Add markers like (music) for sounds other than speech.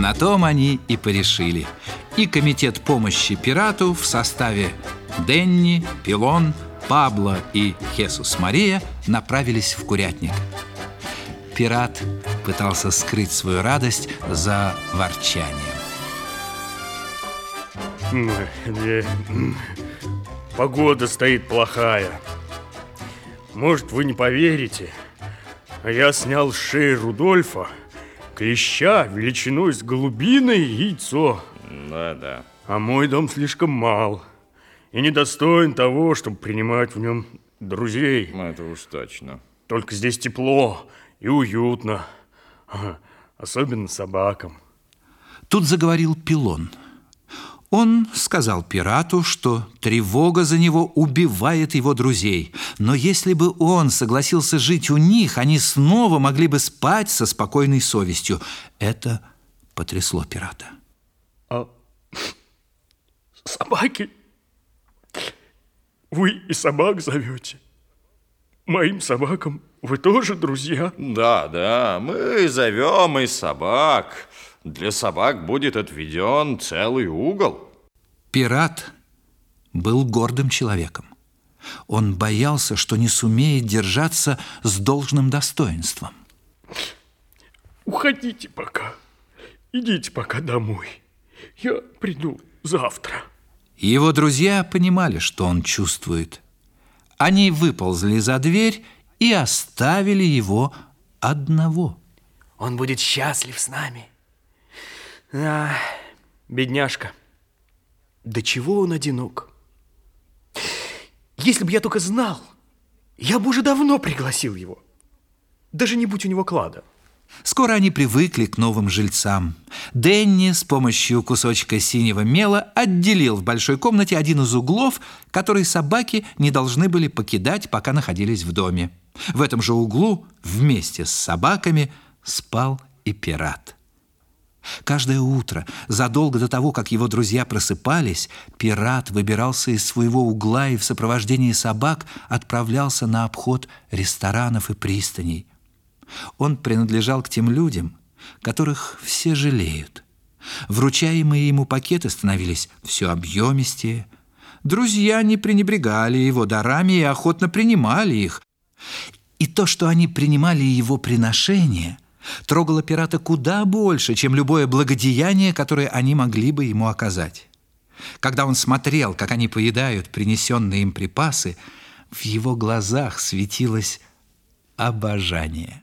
На том они и порешили. И комитет помощи пирату в составе Денни, Пилон, Пабло и Хесус Мария направились в курятник. Пират пытался скрыть свою радость за ворчанием. Погода стоит плохая. Может, вы не поверите, а я снял с шеи Рудольфа клеща величиной с голубиное яйцо. Да-да. А мой дом слишком мал и недостоин того, чтобы принимать в нем друзей. Ну, это уж точно. Только здесь тепло и уютно, (laughs) особенно собакам. Тут заговорил Пилон. Он сказал пирату, что тревога за него убивает его друзей. Но если бы он согласился жить у них, они снова могли бы спать со спокойной совестью. Это потрясло пирата. А собаки? Вы и собак зовете? Моим собакам вы тоже друзья? Да, да, мы зовем и собак. Для собак будет отведен целый угол. Пират был гордым человеком. Он боялся, что не сумеет держаться с должным достоинством. Уходите пока. Идите пока домой. Я приду завтра. Его друзья понимали, что он чувствует. Они выползли за дверь и оставили его одного. Он будет счастлив с нами. А, бедняжка. До чего он одинок? Если бы я только знал, я бы уже давно пригласил его. Даже не будь у него клада. Скоро они привыкли к новым жильцам. Дэнни с помощью кусочка синего мела отделил в большой комнате один из углов, который собаки не должны были покидать, пока находились в доме. В этом же углу вместе с собаками спал и пират. Каждое утро, задолго до того, как его друзья просыпались, пират выбирался из своего угла и в сопровождении собак отправлялся на обход ресторанов и пристаней. Он принадлежал к тем людям, которых все жалеют. Вручаемые ему пакеты становились все объемистее. Друзья не пренебрегали его дарами и охотно принимали их. И то, что они принимали его приношения – трогало пирата куда больше, чем любое благодеяние, которое они могли бы ему оказать. Когда он смотрел, как они поедают принесенные им припасы, в его глазах светилось обожание.